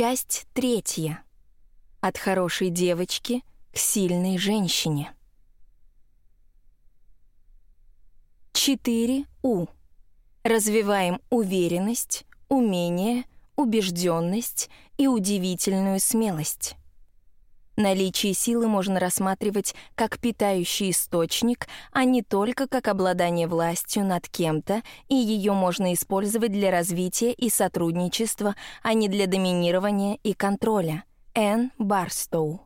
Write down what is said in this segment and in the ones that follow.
Часть третья. От хорошей девочки к сильной женщине. 4 У. Развиваем уверенность, умение, убежденность и удивительную смелость. Наличие силы можно рассматривать как питающий источник, а не только как обладание властью над кем-то, и ее можно использовать для развития и сотрудничества, а не для доминирования и контроля. Энн Барстоу.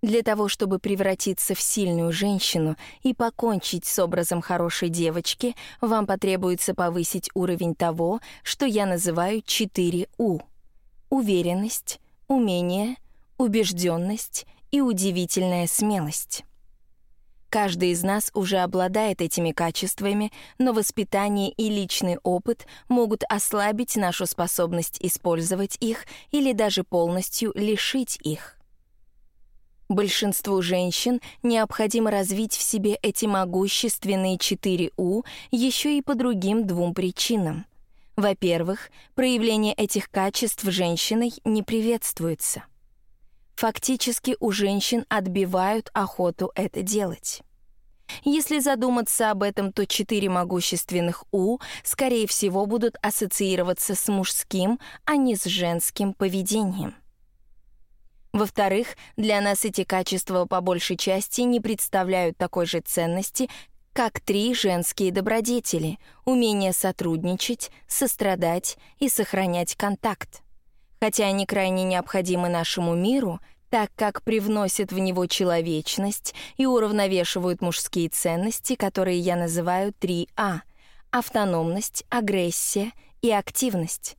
Для того, чтобы превратиться в сильную женщину и покончить с образом хорошей девочки, вам потребуется повысить уровень того, что я называю 4У. Уверенность, умение, убежденность и удивительная смелость. Каждый из нас уже обладает этими качествами, но воспитание и личный опыт могут ослабить нашу способность использовать их или даже полностью лишить их. Большинству женщин необходимо развить в себе эти могущественные 4 У еще и по другим двум причинам — во-первых, проявление этих качеств женщиной не приветствуется. Фактически у женщин отбивают охоту это делать. Если задуматься об этом, то четыре могущественных «у», скорее всего, будут ассоциироваться с мужским, а не с женским поведением. Во-вторых, для нас эти качества по большей части не представляют такой же ценности, как три женские добродетели — умение сотрудничать, сострадать и сохранять контакт. Хотя они крайне необходимы нашему миру, так как привносят в него человечность и уравновешивают мужские ценности, которые я называю 3А — автономность, агрессия и активность.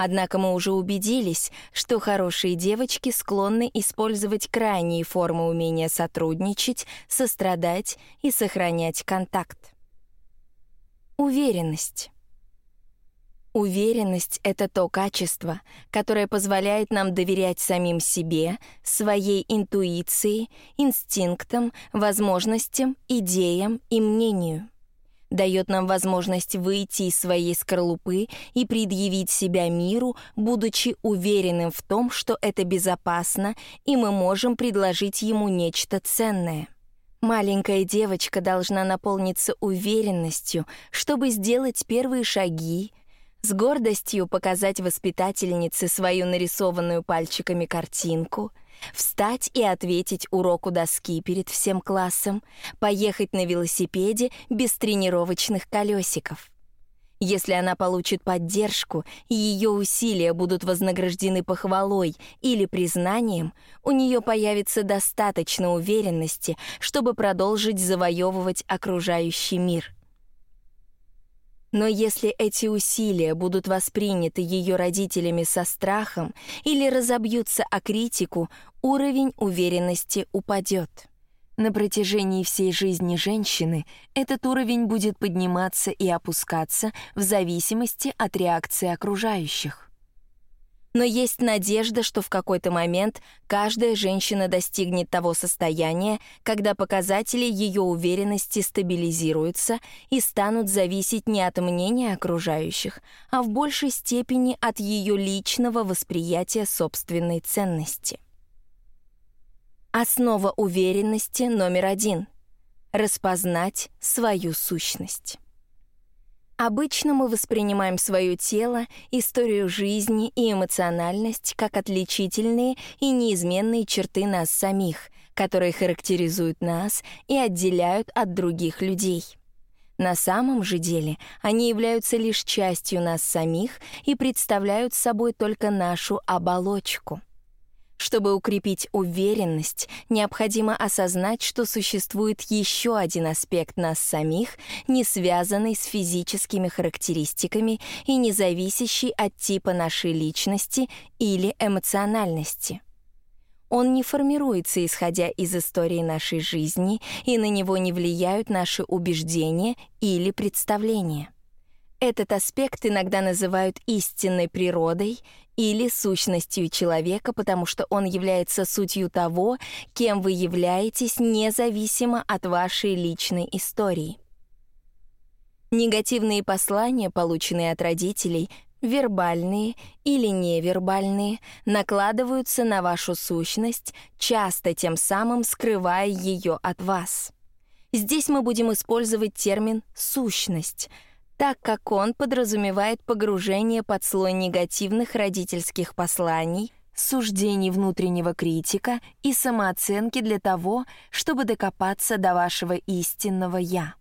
Однако мы уже убедились, что хорошие девочки склонны использовать крайние формы умения сотрудничать, сострадать и сохранять контакт. Уверенность. Уверенность — это то качество, которое позволяет нам доверять самим себе, своей интуиции, инстинктам, возможностям, идеям и мнению дает нам возможность выйти из своей скорлупы и предъявить себя миру, будучи уверенным в том, что это безопасно, и мы можем предложить ему нечто ценное. Маленькая девочка должна наполниться уверенностью, чтобы сделать первые шаги, с гордостью показать воспитательнице свою нарисованную пальчиками картинку — Встать и ответить уроку доски перед всем классом, поехать на велосипеде без тренировочных колесиков. Если она получит поддержку, и ее усилия будут вознаграждены похвалой или признанием, у нее появится достаточно уверенности, чтобы продолжить завоевывать окружающий мир — но если эти усилия будут восприняты ее родителями со страхом или разобьются о критику, уровень уверенности упадет. На протяжении всей жизни женщины этот уровень будет подниматься и опускаться в зависимости от реакции окружающих. Но есть надежда, что в какой-то момент каждая женщина достигнет того состояния, когда показатели ее уверенности стабилизируются и станут зависеть не от мнения окружающих, а в большей степени от ее личного восприятия собственной ценности. Основа уверенности номер один — распознать свою сущность. Обычно мы воспринимаем свое тело, историю жизни и эмоциональность как отличительные и неизменные черты нас самих, которые характеризуют нас и отделяют от других людей. На самом же деле они являются лишь частью нас самих и представляют собой только нашу оболочку — чтобы укрепить уверенность, необходимо осознать, что существует еще один аспект нас самих, не связанный с физическими характеристиками и не зависящий от типа нашей личности или эмоциональности. Он не формируется, исходя из истории нашей жизни, и на него не влияют наши убеждения или представления. Этот аспект иногда называют истинной природой или сущностью человека, потому что он является сутью того, кем вы являетесь, независимо от вашей личной истории. Негативные послания, полученные от родителей, вербальные или невербальные, накладываются на вашу сущность, часто тем самым скрывая ее от вас. Здесь мы будем использовать термин «сущность», так как он подразумевает погружение под слой негативных родительских посланий, суждений внутреннего критика и самооценки для того, чтобы докопаться до вашего истинного «я».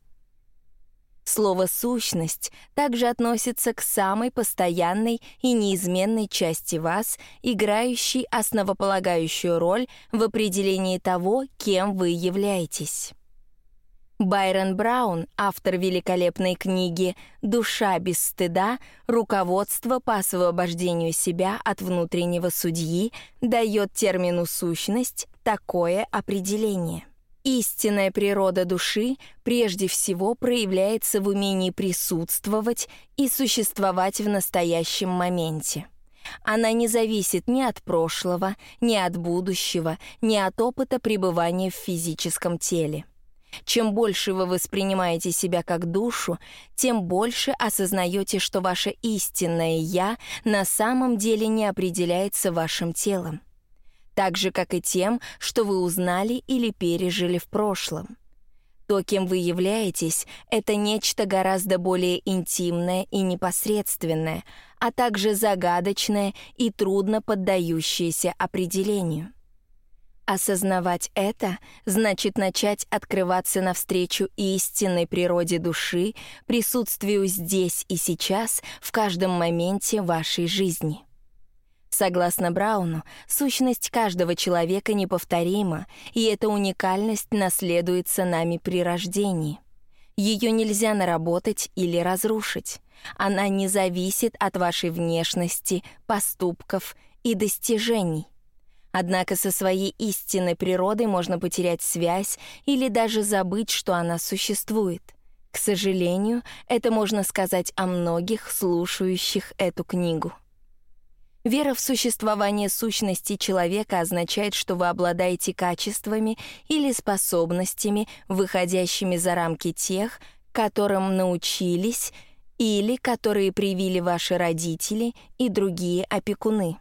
Слово «сущность» также относится к самой постоянной и неизменной части вас, играющей основополагающую роль в определении того, кем вы являетесь. Байрон Браун, автор великолепной книги «Душа без стыда. Руководство по освобождению себя от внутреннего судьи», дает термину «сущность» такое определение — Истинная природа души прежде всего проявляется в умении присутствовать и существовать в настоящем моменте. Она не зависит ни от прошлого, ни от будущего, ни от опыта пребывания в физическом теле. Чем больше вы воспринимаете себя как душу, тем больше осознаете, что ваше истинное «я» на самом деле не определяется вашим телом так же, как и тем, что вы узнали или пережили в прошлом. То, кем вы являетесь, это нечто гораздо более интимное и непосредственное, а также загадочное и трудно поддающееся определению. Осознавать это значит начать открываться навстречу истинной природе души, присутствию здесь и сейчас, в каждом моменте вашей жизни. Согласно Брауну, сущность каждого человека неповторима, и эта уникальность наследуется нами при рождении. Ее нельзя наработать или разрушить. Она не зависит от вашей внешности, поступков и достижений. Однако со своей истинной природой можно потерять связь или даже забыть, что она существует. К сожалению, это можно сказать о многих слушающих эту книгу. Вера в существование сущности человека означает, что вы обладаете качествами или способностями, выходящими за рамки тех, которым научились или которые привили ваши родители и другие опекуны.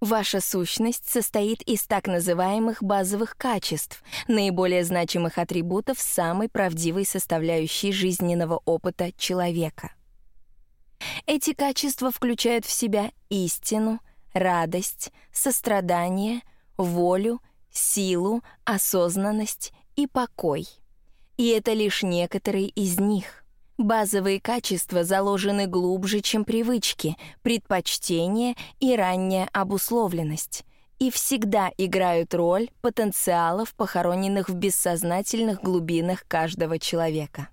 Ваша сущность состоит из так называемых базовых качеств, наиболее значимых атрибутов самой правдивой составляющей жизненного опыта человека — эти качества включают в себя истину, радость, сострадание, волю, силу, осознанность и покой. И это лишь некоторые из них. Базовые качества заложены глубже, чем привычки, предпочтения и ранняя обусловленность и всегда играют роль потенциалов, похороненных в бессознательных глубинах каждого человека.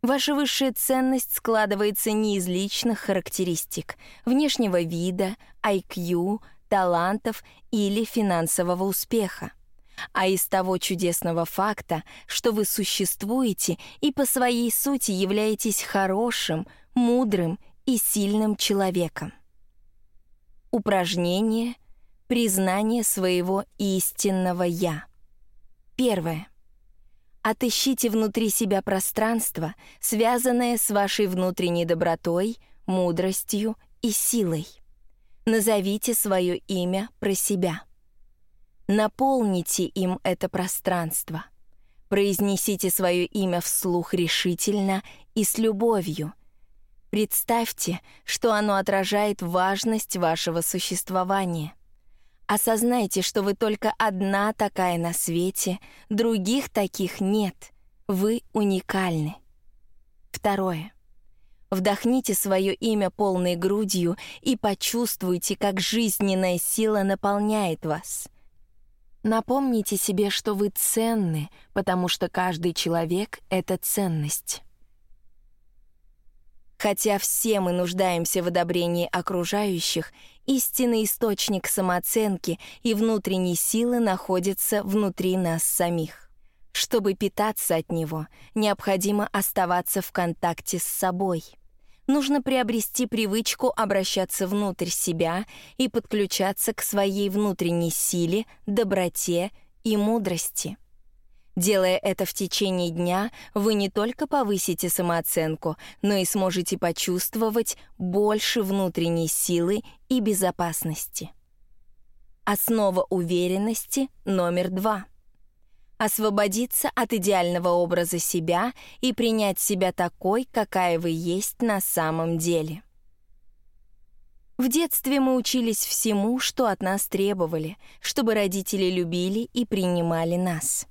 Ваша высшая ценность складывается не из личных характеристик, внешнего вида, IQ, талантов или финансового успеха, а из того чудесного факта, что вы существуете и по своей сути являетесь хорошим, мудрым и сильным человеком. Упражнение — признание своего истинного «я». Первое. Отыщите внутри себя пространство, связанное с вашей внутренней добротой, мудростью и силой. Назовите свое имя про себя. Наполните им это пространство. Произнесите свое имя вслух решительно и с любовью. Представьте, что оно отражает важность вашего существования. Осознайте, что вы только одна такая на свете, других таких нет. Вы уникальны. Второе. Вдохните свое имя полной грудью и почувствуйте, как жизненная сила наполняет вас. Напомните себе, что вы ценны, потому что каждый человек — это ценность. Хотя все мы нуждаемся в одобрении окружающих, истинный источник самооценки и внутренней силы находится внутри нас самих. Чтобы питаться от него, необходимо оставаться в контакте с собой. Нужно приобрести привычку обращаться внутрь себя и подключаться к своей внутренней силе, доброте и мудрости. Делая это в течение дня, вы не только повысите самооценку, но и сможете почувствовать больше внутренней силы и безопасности. Основа уверенности номер два. Освободиться от идеального образа себя и принять себя такой, какая вы есть на самом деле. В детстве мы учились всему, что от нас требовали, чтобы родители любили и принимали нас.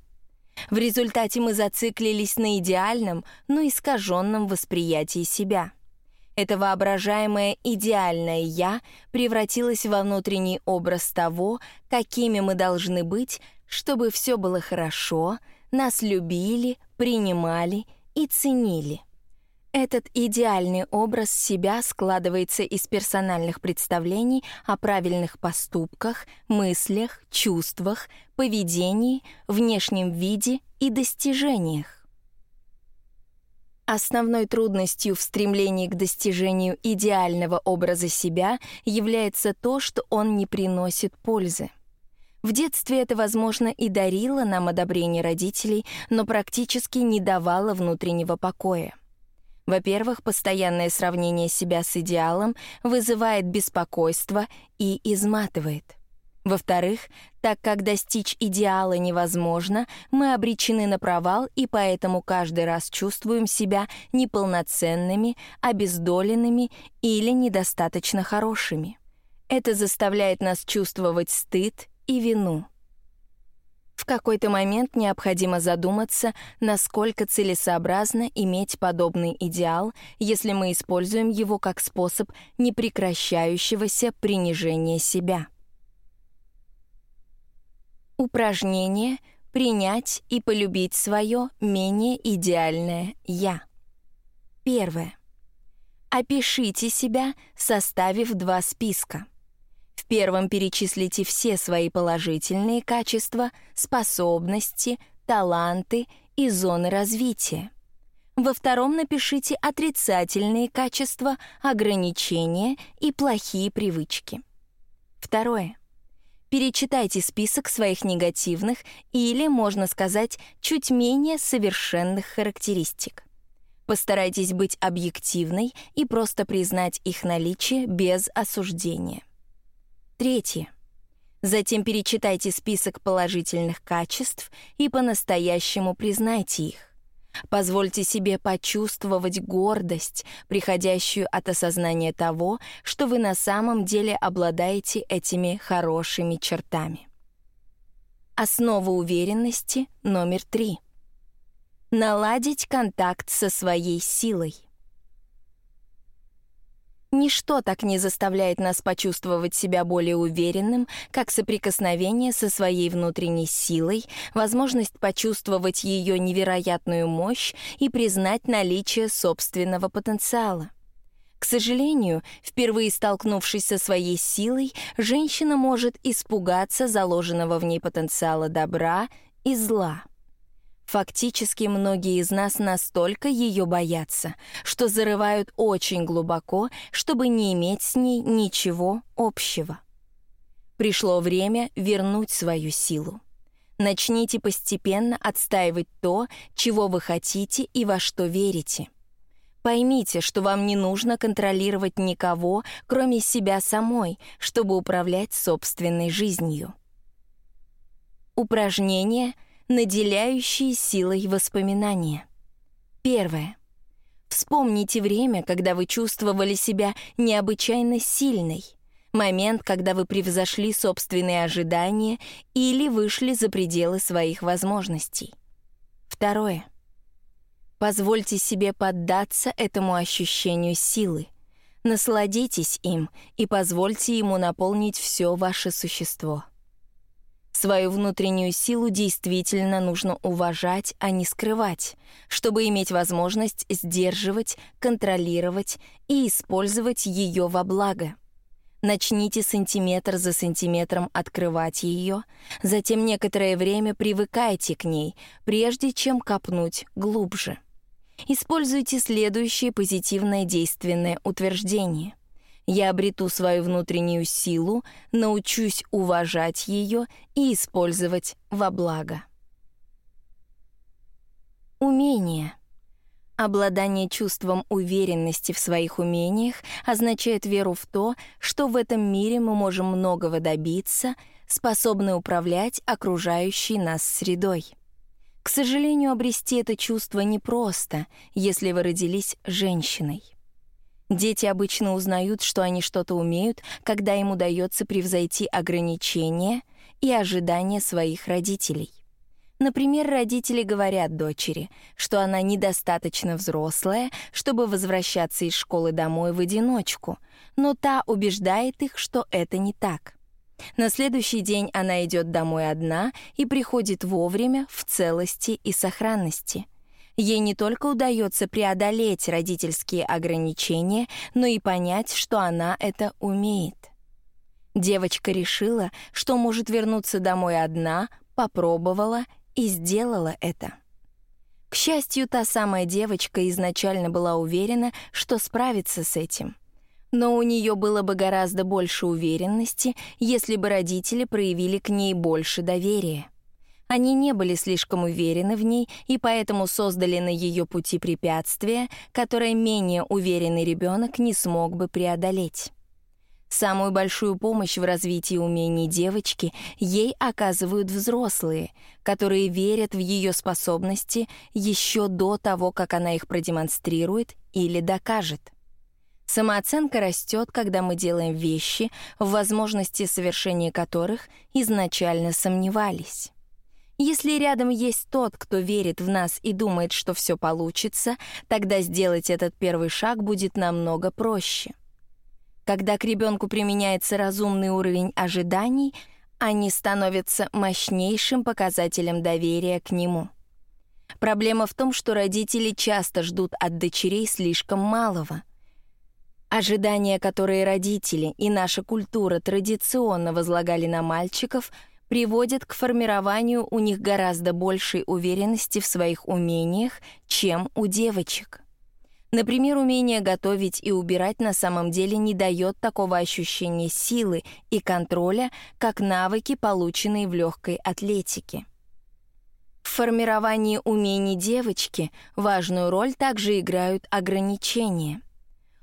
В результате мы зациклились на идеальном, но искаженном восприятии себя. Это воображаемое идеальное «я» превратилось во внутренний образ того, какими мы должны быть, чтобы все было хорошо, нас любили, принимали и ценили. Этот идеальный образ себя складывается из персональных представлений о правильных поступках, мыслях, чувствах, поведении, внешнем виде и достижениях. Основной трудностью в стремлении к достижению идеального образа себя является то, что он не приносит пользы. В детстве это, возможно, и дарило нам одобрение родителей, но практически не давало внутреннего покоя. Во-первых, постоянное сравнение себя с идеалом вызывает беспокойство и изматывает. Во-вторых, так как достичь идеала невозможно, мы обречены на провал и поэтому каждый раз чувствуем себя неполноценными, обездоленными или недостаточно хорошими. Это заставляет нас чувствовать стыд и вину. В какой-то момент необходимо задуматься, насколько целесообразно иметь подобный идеал, если мы используем его как способ непрекращающегося принижения себя. Упражнение «Принять и полюбить свое менее идеальное «я». Первое. Опишите себя, составив два списка — в первом перечислите все свои положительные качества, способности, таланты и зоны развития. Во втором напишите отрицательные качества, ограничения и плохие привычки. Второе. Перечитайте список своих негативных или, можно сказать, чуть менее совершенных характеристик. Постарайтесь быть объективной и просто признать их наличие без осуждения. Третье. Затем перечитайте список положительных качеств и по-настоящему признайте их. Позвольте себе почувствовать гордость, приходящую от осознания того, что вы на самом деле обладаете этими хорошими чертами. Основа уверенности номер три. Наладить контакт со своей силой. Ничто так не заставляет нас почувствовать себя более уверенным, как соприкосновение со своей внутренней силой, возможность почувствовать ее невероятную мощь и признать наличие собственного потенциала. К сожалению, впервые столкнувшись со своей силой, женщина может испугаться заложенного в ней потенциала добра и зла. Фактически многие из нас настолько ее боятся, что зарывают очень глубоко, чтобы не иметь с ней ничего общего. Пришло время вернуть свою силу. Начните постепенно отстаивать то, чего вы хотите и во что верите. Поймите, что вам не нужно контролировать никого, кроме себя самой, чтобы управлять собственной жизнью. Упражнение — наделяющие силой воспоминания. Первое. Вспомните время, когда вы чувствовали себя необычайно сильной, момент, когда вы превзошли собственные ожидания или вышли за пределы своих возможностей. Второе. Позвольте себе поддаться этому ощущению силы. Насладитесь им и позвольте ему наполнить все ваше существо. Свою внутреннюю силу действительно нужно уважать, а не скрывать, чтобы иметь возможность сдерживать, контролировать и использовать ее во благо. Начните сантиметр за сантиметром открывать ее, затем некоторое время привыкайте к ней, прежде чем копнуть глубже. Используйте следующее позитивное действенное утверждение. Я обрету свою внутреннюю силу, научусь уважать ее и использовать во благо. Умение. Обладание чувством уверенности в своих умениях означает веру в то, что в этом мире мы можем многого добиться, способны управлять окружающей нас средой. К сожалению, обрести это чувство непросто, если вы родились женщиной. Дети обычно узнают, что они что-то умеют, когда им удается превзойти ограничения и ожидания своих родителей. Например, родители говорят дочери, что она недостаточно взрослая, чтобы возвращаться из школы домой в одиночку, но та убеждает их, что это не так. На следующий день она идет домой одна и приходит вовремя, в целости и сохранности. Ей не только удается преодолеть родительские ограничения, но и понять, что она это умеет. Девочка решила, что может вернуться домой одна, попробовала и сделала это. К счастью, та самая девочка изначально была уверена, что справится с этим. Но у нее было бы гораздо больше уверенности, если бы родители проявили к ней больше доверия. Они не были слишком уверены в ней и поэтому создали на ее пути препятствия, которое менее уверенный ребенок не смог бы преодолеть. Самую большую помощь в развитии умений девочки ей оказывают взрослые, которые верят в ее способности еще до того, как она их продемонстрирует или докажет. Самооценка растет, когда мы делаем вещи, в возможности совершения которых изначально сомневались. Если рядом есть тот, кто верит в нас и думает, что все получится, тогда сделать этот первый шаг будет намного проще. Когда к ребенку применяется разумный уровень ожиданий, они становятся мощнейшим показателем доверия к нему. Проблема в том, что родители часто ждут от дочерей слишком малого. Ожидания, которые родители и наша культура традиционно возлагали на мальчиков, приводят к формированию у них гораздо большей уверенности в своих умениях, чем у девочек. Например, умение готовить и убирать на самом деле не дает такого ощущения силы и контроля, как навыки, полученные в легкой атлетике. В формировании умений девочки важную роль также играют ограничения.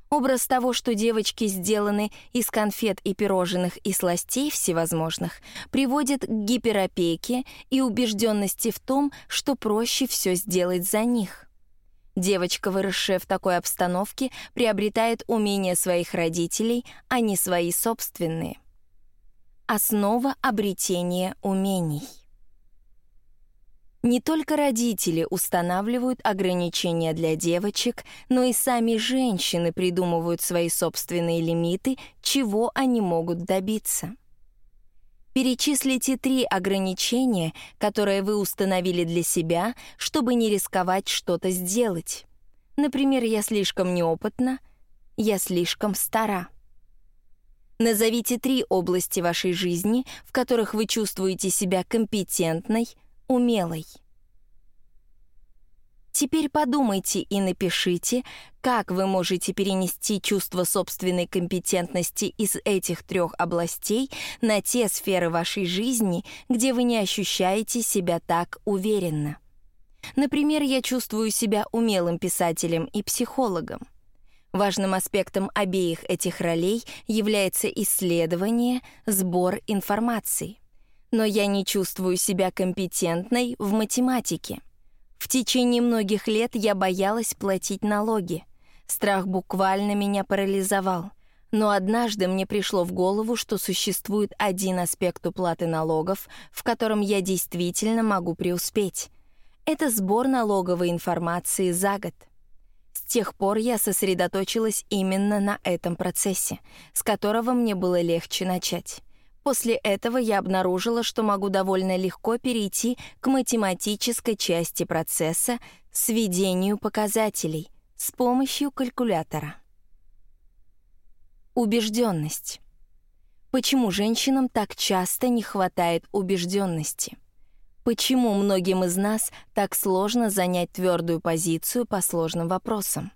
Образ того, что девочки сделаны из конфет и пирожных и сластей всевозможных, приводит к гиперопеке и убежденности в том, что проще все сделать за них. Девочка, выросшая в такой обстановке, приобретает умения своих родителей, а не свои собственные. Основа обретения умений. Не только родители устанавливают ограничения для девочек, но и сами женщины придумывают свои собственные лимиты, чего они могут добиться. Перечислите три ограничения, которые вы установили для себя, чтобы не рисковать что-то сделать. Например, я слишком неопытна, я слишком стара. Назовите три области вашей жизни, в которых вы чувствуете себя компетентной, умелой. Теперь подумайте и напишите, как вы можете перенести чувство собственной компетентности из этих трех областей на те сферы вашей жизни, где вы не ощущаете себя так уверенно. Например, я чувствую себя умелым писателем и психологом. Важным аспектом обеих этих ролей является исследование, сбор информации. Но я не чувствую себя компетентной в математике. В течение многих лет я боялась платить налоги. Страх буквально меня парализовал. Но однажды мне пришло в голову, что существует один аспект уплаты налогов, в котором я действительно могу преуспеть. Это сбор налоговой информации за год. С тех пор я сосредоточилась именно на этом процессе, с которого мне было легче начать. После этого я обнаружила, что могу довольно легко перейти к математической части процесса, сведению показателей, с помощью калькулятора. Убежденность. Почему женщинам так часто не хватает убежденности? Почему многим из нас так сложно занять твердую позицию по сложным вопросам?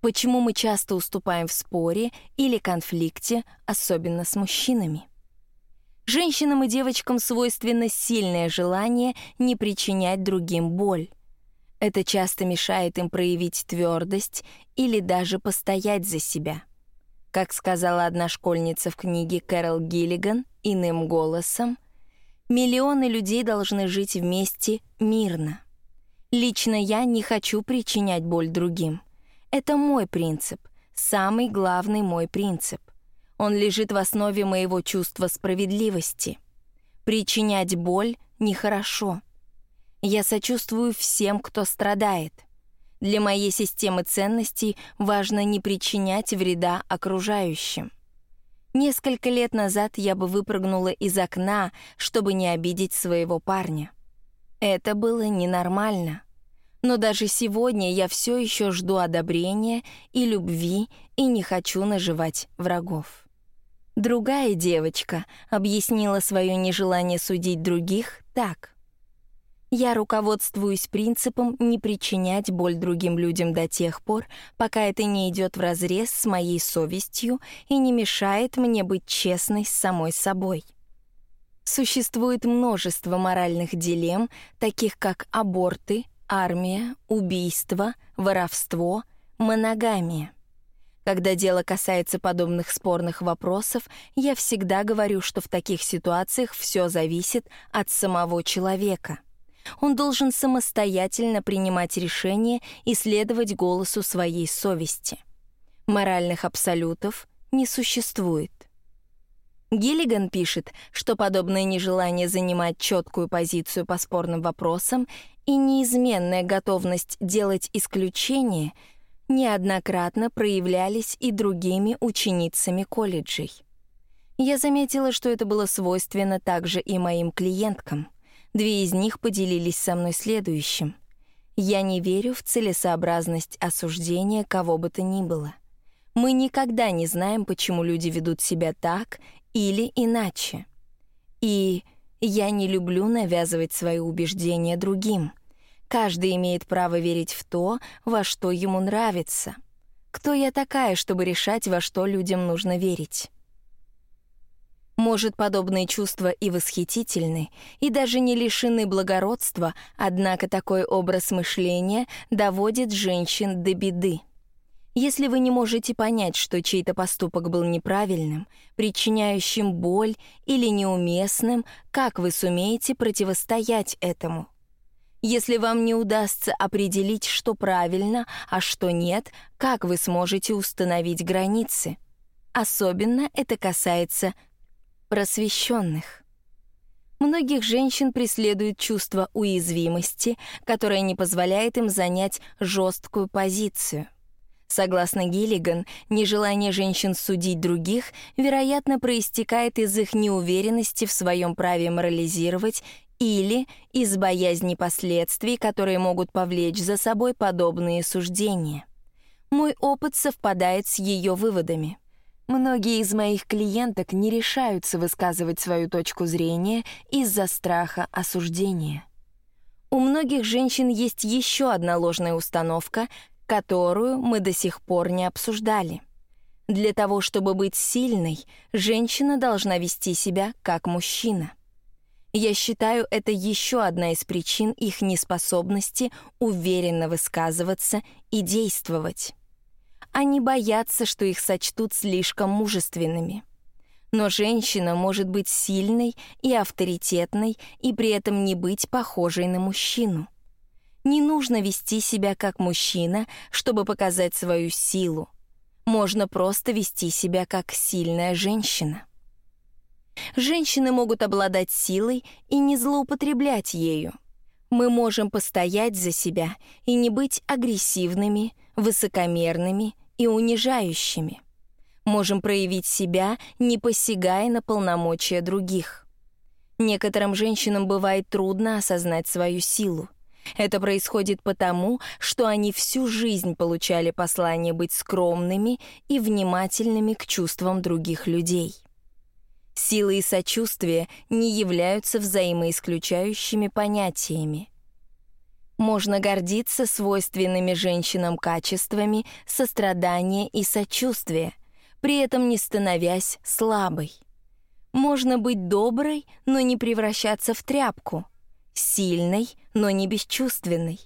Почему мы часто уступаем в споре или конфликте, особенно с мужчинами? Женщинам и девочкам свойственно сильное желание не причинять другим боль. Это часто мешает им проявить твердость или даже постоять за себя. Как сказала одна школьница в книге Кэрол Гиллиган иным голосом, миллионы людей должны жить вместе мирно. Лично я не хочу причинять боль другим. Это мой принцип, самый главный мой принцип. Он лежит в основе моего чувства справедливости. Причинять боль нехорошо. Я сочувствую всем, кто страдает. Для моей системы ценностей важно не причинять вреда окружающим. Несколько лет назад я бы выпрыгнула из окна, чтобы не обидеть своего парня. Это было ненормально. Но даже сегодня я все еще жду одобрения и любви и не хочу наживать врагов. Другая девочка объяснила свое нежелание судить других так — я руководствуюсь принципом не причинять боль другим людям до тех пор, пока это не идет вразрез с моей совестью и не мешает мне быть честной с самой собой. Существует множество моральных дилемм, таких как аборты, армия, убийство, воровство, моногамия. Когда дело касается подобных спорных вопросов, я всегда говорю, что в таких ситуациях все зависит от самого человека — он должен самостоятельно принимать решения и следовать голосу своей совести. Моральных абсолютов не существует. Гиллиган пишет, что подобное нежелание занимать четкую позицию по спорным вопросам и неизменная готовность делать исключения неоднократно проявлялись и другими ученицами колледжей. Я заметила, что это было свойственно также и моим клиенткам — Две из них поделились со мной следующим. «Я не верю в целесообразность осуждения кого бы то ни было. Мы никогда не знаем, почему люди ведут себя так или иначе. И я не люблю навязывать свои убеждения другим. Каждый имеет право верить в то, во что ему нравится. Кто я такая, чтобы решать, во что людям нужно верить?» Может, подобные чувства и восхитительны, и даже не лишены благородства, однако такой образ мышления доводит женщин до беды. Если вы не можете понять, что чей-то поступок был неправильным, причиняющим боль или неуместным, как вы сумеете противостоять этому? Если вам не удастся определить, что правильно, а что нет, как вы сможете установить границы? Особенно это касается просвещенных. Многих женщин преследует чувство уязвимости, которое не позволяет им занять жесткую позицию. Согласно Гиллиган, нежелание женщин судить других, вероятно, проистекает из их неуверенности в своем праве морализировать или из боязни последствий, которые могут повлечь за собой подобные суждения. Мой опыт совпадает с ее выводами. Многие из моих клиенток не решаются высказывать свою точку зрения из-за страха осуждения. У многих женщин есть еще одна ложная установка, которую мы до сих пор не обсуждали. Для того, чтобы быть сильной, женщина должна вести себя как мужчина. Я считаю, это еще одна из причин их неспособности уверенно высказываться и действовать. Они боятся, что их сочтут слишком мужественными. Но женщина может быть сильной и авторитетной и при этом не быть похожей на мужчину. Не нужно вести себя как мужчина, чтобы показать свою силу. Можно просто вести себя как сильная женщина. Женщины могут обладать силой и не злоупотреблять ею. Мы можем постоять за себя и не быть агрессивными, высокомерными и унижающими. Можем проявить себя, не посягая на полномочия других. Некоторым женщинам бывает трудно осознать свою силу. Это происходит потому, что они всю жизнь получали послание быть скромными и внимательными к чувствам других людей. Сила и сочувствие не являются взаимоисключающими понятиями. Можно гордиться свойственными женщинам качествами сострадания и сочувствия, при этом не становясь слабой. Можно быть доброй, но не превращаться в тряпку, сильной, но не бесчувственной.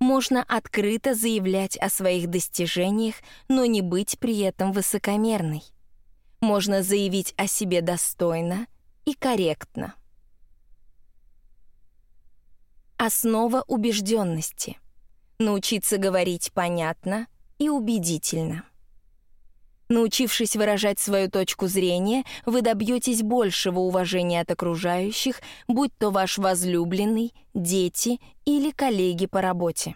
Можно открыто заявлять о своих достижениях, но не быть при этом высокомерной. Можно заявить о себе достойно и корректно. Основа убежденности. Научиться говорить понятно и убедительно. Научившись выражать свою точку зрения, вы добьетесь большего уважения от окружающих, будь то ваш возлюбленный, дети или коллеги по работе.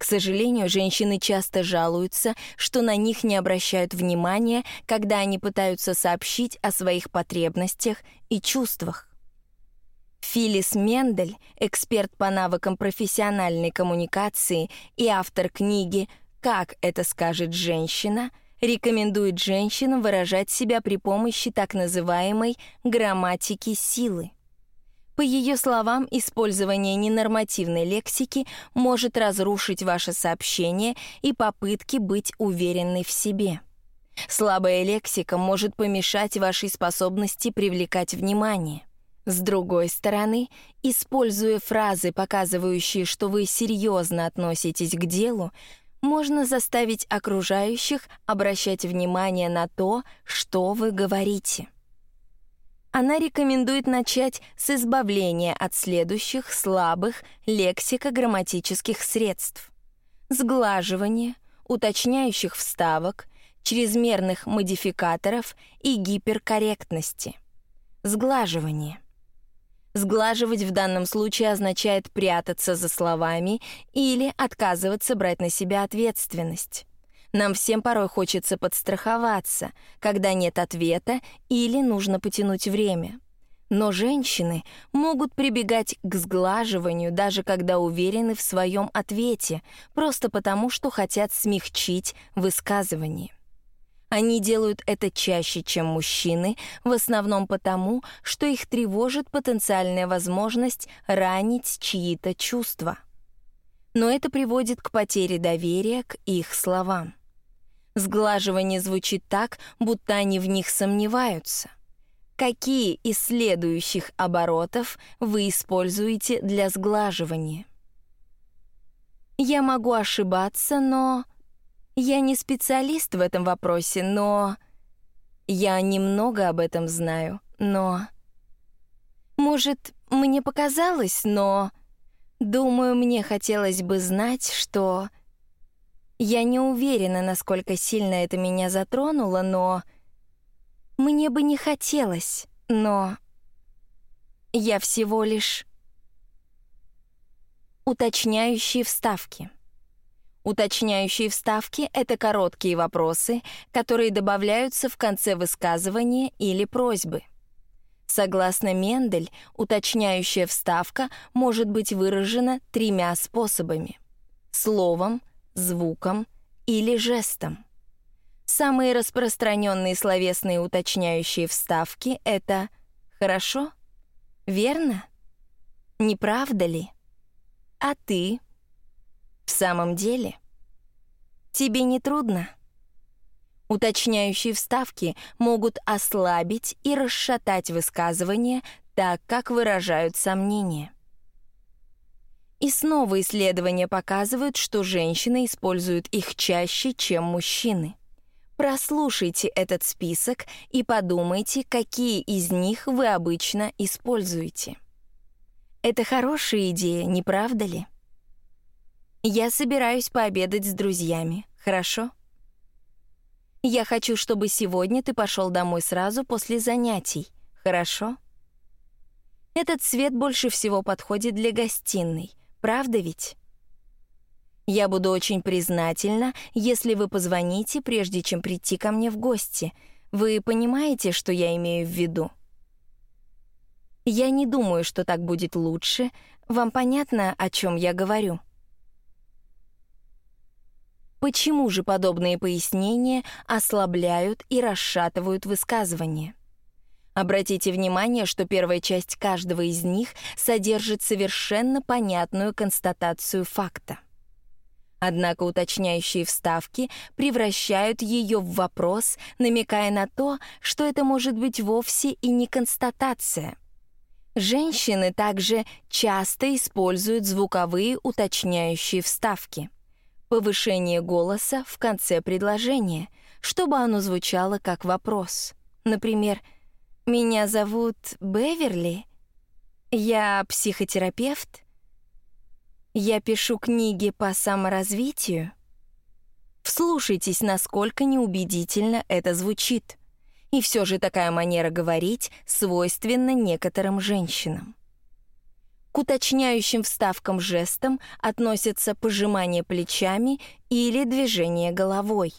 К сожалению, женщины часто жалуются, что на них не обращают внимания, когда они пытаются сообщить о своих потребностях и чувствах. Филис Мендель, эксперт по навыкам профессиональной коммуникации и автор книги «Как это скажет женщина», рекомендует женщинам выражать себя при помощи так называемой грамматики силы. По ее словам, использование ненормативной лексики может разрушить ваше сообщение и попытки быть уверенной в себе. Слабая лексика может помешать вашей способности привлекать внимание. С другой стороны, используя фразы, показывающие, что вы серьезно относитесь к делу, можно заставить окружающих обращать внимание на то, что вы говорите. Она рекомендует начать с избавления от следующих слабых лексико-грамматических средств. Сглаживания, уточняющих вставок, чрезмерных модификаторов и гиперкорректности. Сглаживание — Сглаживать в данном случае означает прятаться за словами или отказываться брать на себя ответственность. Нам всем порой хочется подстраховаться, когда нет ответа или нужно потянуть время. Но женщины могут прибегать к сглаживанию, даже когда уверены в своем ответе, просто потому, что хотят смягчить высказывание. Они делают это чаще, чем мужчины, в основном потому, что их тревожит потенциальная возможность ранить чьи-то чувства. Но это приводит к потере доверия к их словам. Сглаживание звучит так, будто они в них сомневаются. Какие из следующих оборотов вы используете для сглаживания? Я могу ошибаться, но... Я не специалист в этом вопросе, но... Я немного об этом знаю, но... Может, мне показалось, но... Думаю, мне хотелось бы знать, что... Я не уверена, насколько сильно это меня затронуло, но... Мне бы не хотелось, но... Я всего лишь... Уточняющие вставки — Уточняющие вставки — это короткие вопросы, которые добавляются в конце высказывания или просьбы. Согласно Мендель, уточняющая вставка может быть выражена тремя способами — словом, звуком или жестом. Самые распространенные словесные уточняющие вставки — это «хорошо», «верно», «не правда ли», «а ты», в самом деле? Тебе не трудно? Уточняющие вставки могут ослабить и расшатать высказывания так, как выражают сомнения. И снова исследования показывают, что женщины используют их чаще, чем мужчины. Прослушайте этот список и подумайте, какие из них вы обычно используете. Это хорошая идея, не правда ли? Я собираюсь пообедать с друзьями, хорошо? Я хочу, чтобы сегодня ты пошел домой сразу после занятий, хорошо? Этот цвет больше всего подходит для гостиной, правда ведь? Я буду очень признательна, если вы позвоните, прежде чем прийти ко мне в гости. Вы понимаете, что я имею в виду? Я не думаю, что так будет лучше. Вам понятно, о чем я говорю? Почему же подобные пояснения ослабляют и расшатывают высказывания? Обратите внимание, что первая часть каждого из них содержит совершенно понятную констатацию факта. Однако уточняющие вставки превращают ее в вопрос, намекая на то, что это может быть вовсе и не констатация. Женщины также часто используют звуковые уточняющие вставки. Повышение голоса в конце предложения, чтобы оно звучало как вопрос. Например, «Меня зовут Беверли. Я психотерапевт. Я пишу книги по саморазвитию». Вслушайтесь, насколько неубедительно это звучит. И все же такая манера говорить свойственна некоторым женщинам. К уточняющим вставкам жестам относятся пожимание плечами или движение головой.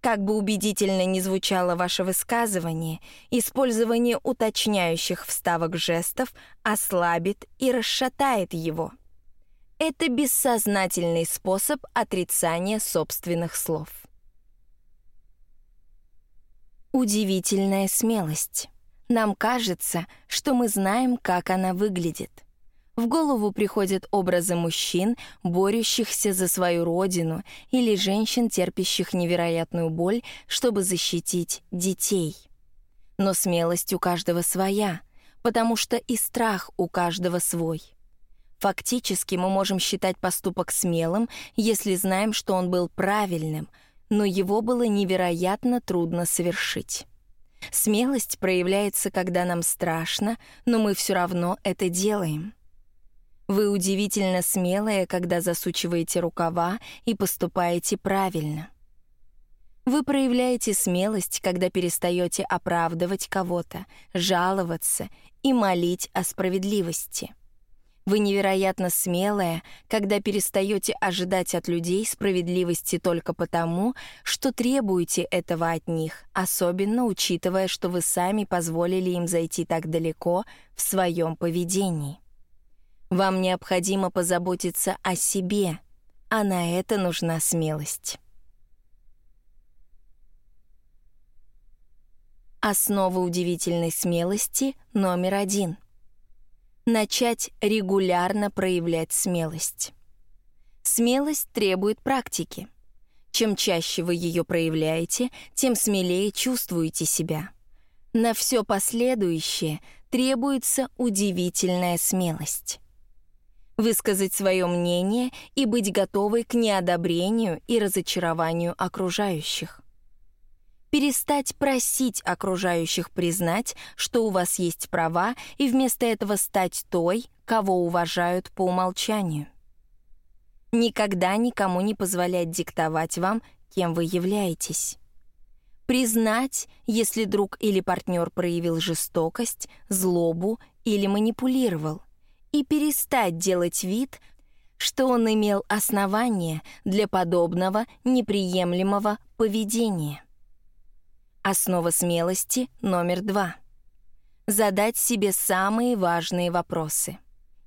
Как бы убедительно ни звучало ваше высказывание, использование уточняющих вставок жестов ослабит и расшатает его. Это бессознательный способ отрицания собственных слов. Удивительная смелость. Нам кажется, что мы знаем, как она выглядит. В голову приходят образы мужчин, борющихся за свою родину, или женщин, терпящих невероятную боль, чтобы защитить детей. Но смелость у каждого своя, потому что и страх у каждого свой. Фактически мы можем считать поступок смелым, если знаем, что он был правильным — но его было невероятно трудно совершить. Смелость проявляется, когда нам страшно, но мы все равно это делаем. Вы удивительно смелые, когда засучиваете рукава и поступаете правильно. Вы проявляете смелость, когда перестаете оправдывать кого-то, жаловаться и молить о справедливости. Вы невероятно смелая, когда перестаете ожидать от людей справедливости только потому, что требуете этого от них, особенно учитывая, что вы сами позволили им зайти так далеко в своем поведении. Вам необходимо позаботиться о себе, а на это нужна смелость. Основа удивительной смелости номер один — начать регулярно проявлять смелость. Смелость требует практики. Чем чаще вы ее проявляете, тем смелее чувствуете себя. На все последующее требуется удивительная смелость. Высказать свое мнение и быть готовой к неодобрению и разочарованию окружающих перестать просить окружающих признать, что у вас есть права, и вместо этого стать той, кого уважают по умолчанию. Никогда никому не позволять диктовать вам, кем вы являетесь. Признать, если друг или партнер проявил жестокость, злобу или манипулировал, и перестать делать вид, что он имел основания для подобного неприемлемого поведения. Основа смелости номер два. Задать себе самые важные вопросы.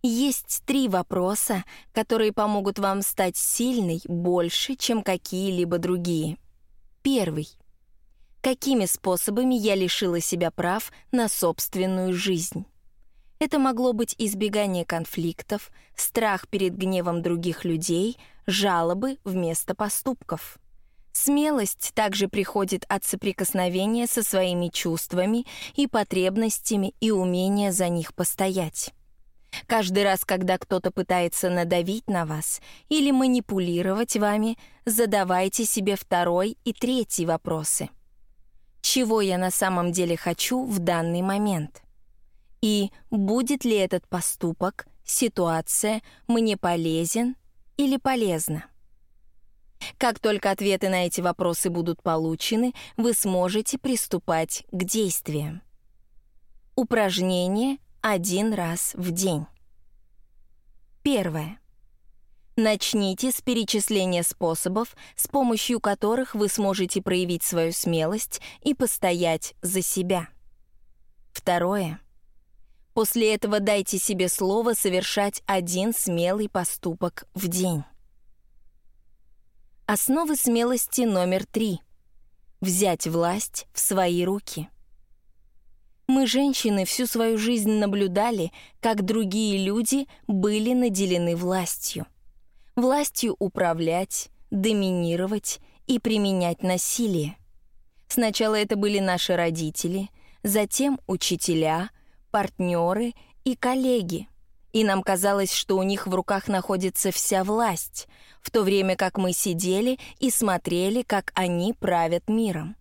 Есть три вопроса, которые помогут вам стать сильной больше, чем какие-либо другие. Первый. Какими способами я лишила себя прав на собственную жизнь? Это могло быть избегание конфликтов, страх перед гневом других людей, жалобы вместо поступков. Смелость также приходит от соприкосновения со своими чувствами и потребностями и умения за них постоять. Каждый раз, когда кто-то пытается надавить на вас или манипулировать вами, задавайте себе второй и третий вопросы. Чего я на самом деле хочу в данный момент? И будет ли этот поступок, ситуация мне полезен или полезна? Как только ответы на эти вопросы будут получены, вы сможете приступать к действиям. Упражнение один раз в день. Первое. Начните с перечисления способов, с помощью которых вы сможете проявить свою смелость и постоять за себя. Второе. После этого дайте себе слово совершать один смелый поступок в день. Основы смелости номер три. Взять власть в свои руки. Мы, женщины, всю свою жизнь наблюдали, как другие люди были наделены властью. Властью управлять, доминировать и применять насилие. Сначала это были наши родители, затем учителя, партнеры и коллеги, и нам казалось, что у них в руках находится вся власть, в то время как мы сидели и смотрели, как они правят миром.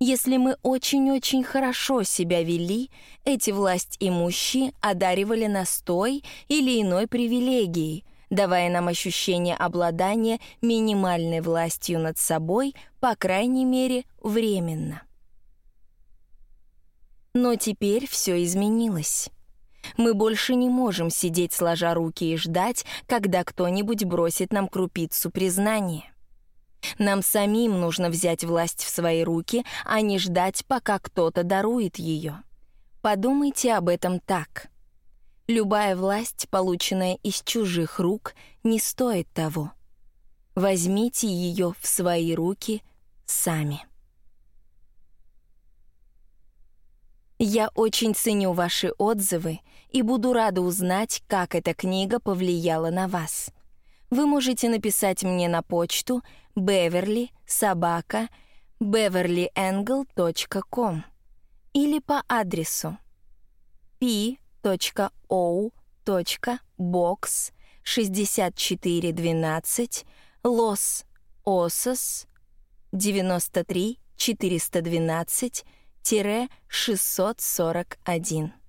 Если мы очень-очень хорошо себя вели, эти власть имущие одаривали нас той или иной привилегией, давая нам ощущение обладания минимальной властью над собой, по крайней мере, временно. Но теперь все изменилось. Мы больше не можем сидеть сложа руки и ждать, когда кто-нибудь бросит нам крупицу признания. Нам самим нужно взять власть в свои руки, а не ждать, пока кто-то дарует ее. Подумайте об этом так. Любая власть, полученная из чужих рук, не стоит того. Возьмите ее в свои руки сами. Я очень ценю ваши отзывы и буду рада узнать, как эта книга повлияла на вас. Вы можете написать мне на почту beverly собака beverlyangle.com или по адресу p.o.box 6412 Лос Осос 93 412 641.